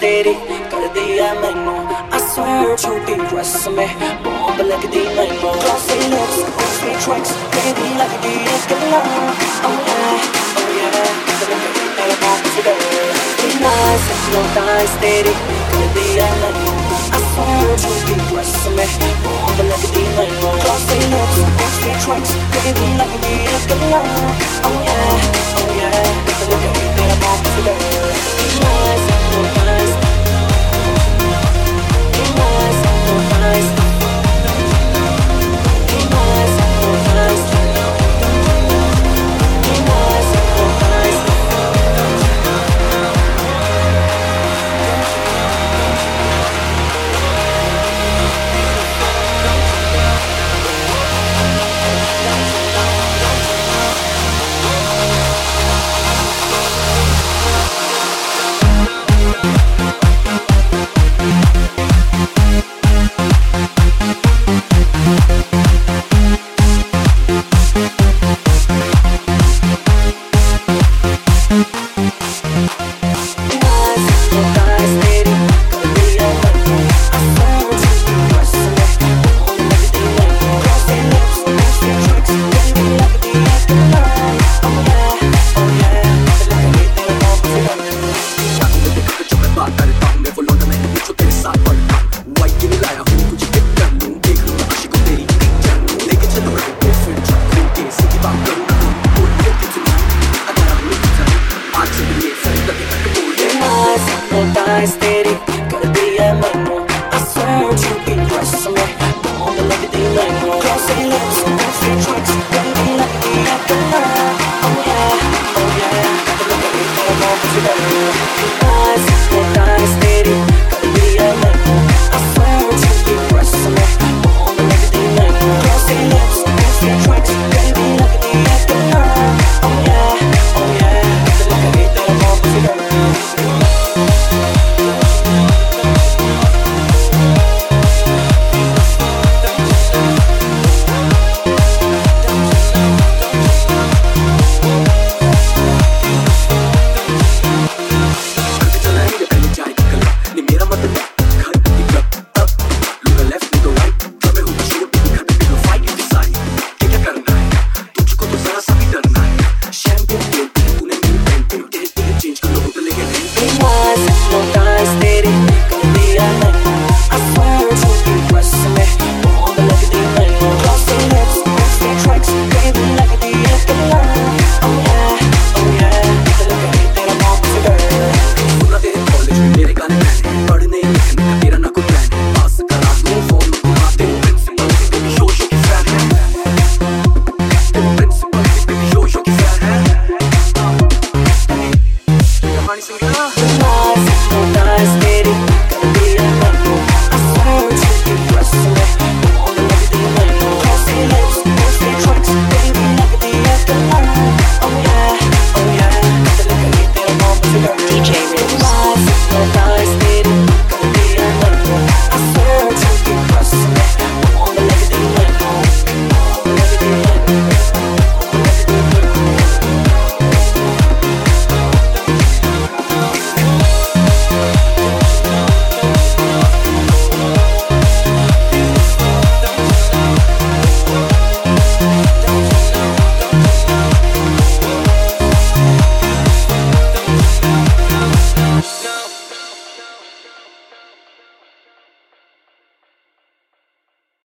तेरी कर दिया मैनू I swear छोटी ड्रेस में बॉम्ब लगदी मैनू Glossy lips, glossy tricks, baby लगदी है गल्ला Oh yeah, oh yeah, कदम कदम तेरे पास फिरे Nice, no dice तेरी कर दिया मैनू I swear छोटी ड्रेस में बॉम्ब लगदी मैनू Glossy lips, glossy tricks, baby लगदी है गल्ला Oh yeah, oh yeah, कदम कदम तेरे पास फिरे Nice. for by steady. Gotta be at my number three.